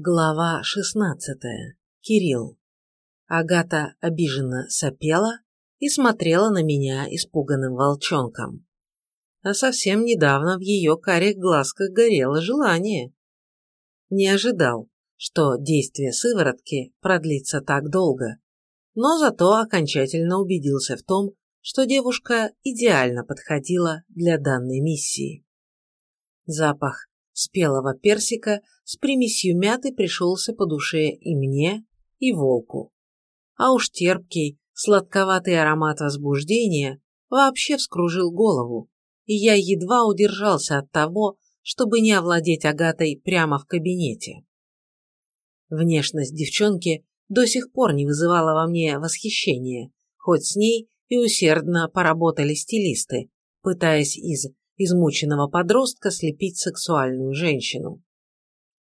Глава шестнадцатая. Кирилл. Агата обиженно сопела и смотрела на меня испуганным волчонком. А совсем недавно в ее карих глазках горело желание. Не ожидал, что действие сыворотки продлится так долго, но зато окончательно убедился в том, что девушка идеально подходила для данной миссии. Запах спелого персика с примесью мяты пришелся по душе и мне, и волку. А уж терпкий, сладковатый аромат возбуждения вообще вскружил голову, и я едва удержался от того, чтобы не овладеть Агатой прямо в кабинете. Внешность девчонки до сих пор не вызывала во мне восхищения, хоть с ней и усердно поработали стилисты, пытаясь из измученного подростка слепить сексуальную женщину.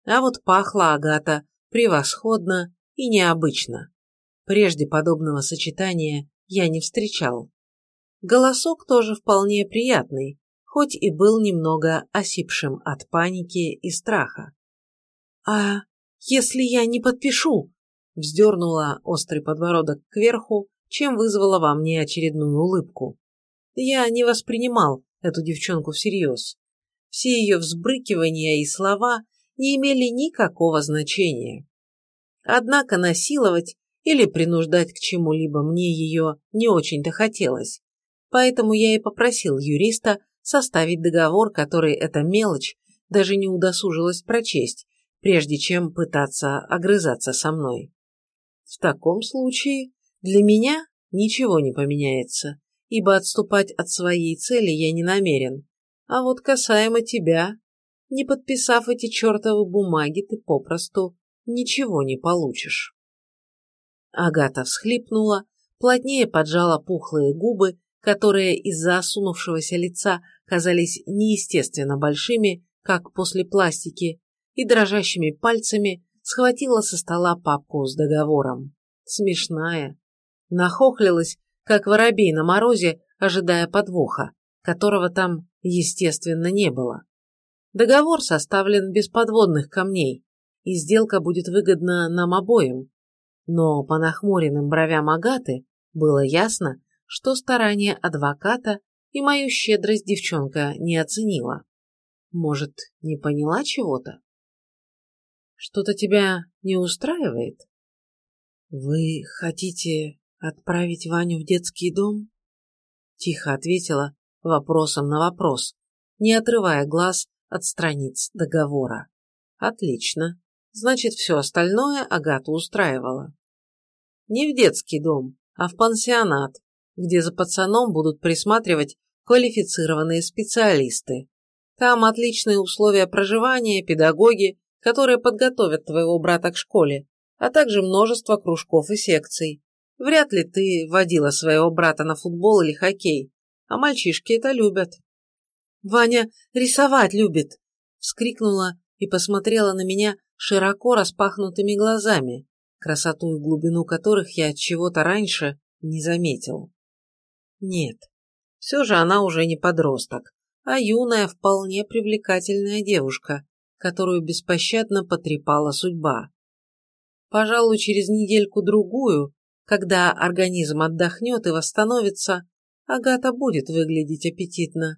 А вот пахла Агата превосходно и необычно. Прежде подобного сочетания я не встречал. Голосок тоже вполне приятный, хоть и был немного осипшим от паники и страха. «А если я не подпишу?» вздернула острый подбородок кверху, чем вызвала во мне очередную улыбку. Я не воспринимал эту девчонку всерьез. Все ее взбрыкивания и слова не имели никакого значения. Однако насиловать или принуждать к чему-либо мне ее не очень-то хотелось, поэтому я и попросил юриста составить договор, который эта мелочь даже не удосужилась прочесть, прежде чем пытаться огрызаться со мной. В таком случае для меня ничего не поменяется, ибо отступать от своей цели я не намерен. А вот касаемо тебя, не подписав эти чертовы бумаги, ты попросту ничего не получишь. Агата всхлипнула, плотнее поджала пухлые губы, которые из-за осунувшегося лица казались неестественно большими, как после пластики, и дрожащими пальцами схватила со стола папку с договором. Смешная. Нахохлилась, как воробей на морозе, ожидая подвоха, которого там, естественно, не было. Договор составлен без подводных камней, и сделка будет выгодна нам обоим. Но по нахмуренным бровям Агаты было ясно, что старания адвоката и мою щедрость девчонка не оценила. Может, не поняла чего-то? Что-то тебя не устраивает? Вы хотите «Отправить Ваню в детский дом?» Тихо ответила вопросом на вопрос, не отрывая глаз от страниц договора. «Отлично. Значит, все остальное Агату устраивало. Не в детский дом, а в пансионат, где за пацаном будут присматривать квалифицированные специалисты. Там отличные условия проживания, педагоги, которые подготовят твоего брата к школе, а также множество кружков и секций. Вряд ли ты водила своего брата на футбол или хоккей, а мальчишки это любят. Ваня рисовать любит, вскрикнула и посмотрела на меня широко распахнутыми глазами, красоту и глубину которых я от чего-то раньше не заметил. Нет, все же она уже не подросток, а юная, вполне привлекательная девушка, которую беспощадно потрепала судьба. Пожалуй, через недельку-другую когда организм отдохнет и восстановится, Агата будет выглядеть аппетитно.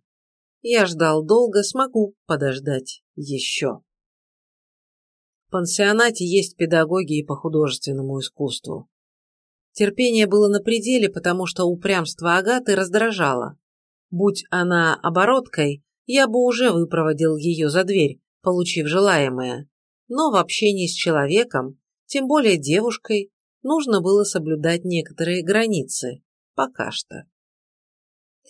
Я ждал долго, смогу подождать еще. В пансионате есть педагоги и по художественному искусству. Терпение было на пределе, потому что упрямство Агаты раздражало. Будь она обороткой, я бы уже выпроводил ее за дверь, получив желаемое. Но в общении с человеком, тем более девушкой, нужно было соблюдать некоторые границы. Пока что.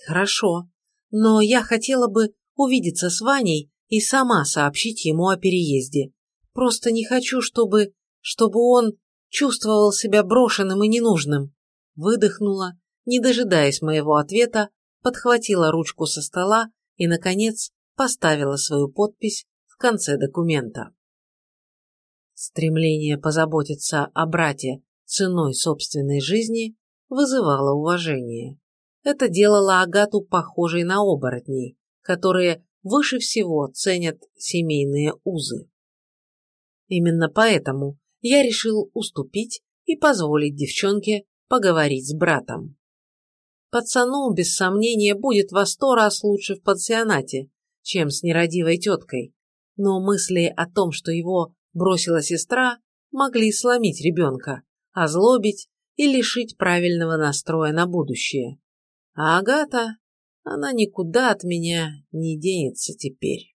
Хорошо, но я хотела бы увидеться с Ваней и сама сообщить ему о переезде. Просто не хочу, чтобы... чтобы он чувствовал себя брошенным и ненужным. Выдохнула, не дожидаясь моего ответа, подхватила ручку со стола и, наконец, поставила свою подпись в конце документа. Стремление позаботиться о брате ценой собственной жизни вызывало уважение. Это делало Агату похожей на оборотней, которые выше всего ценят семейные узы. Именно поэтому я решил уступить и позволить девчонке поговорить с братом. Пацану, без сомнения, будет во сто раз лучше в пансионате, чем с нерадивой теткой, но мысли о том, что его бросила сестра, могли сломить ребенка, озлобить и лишить правильного настроя на будущее. А Агата, она никуда от меня не денется теперь.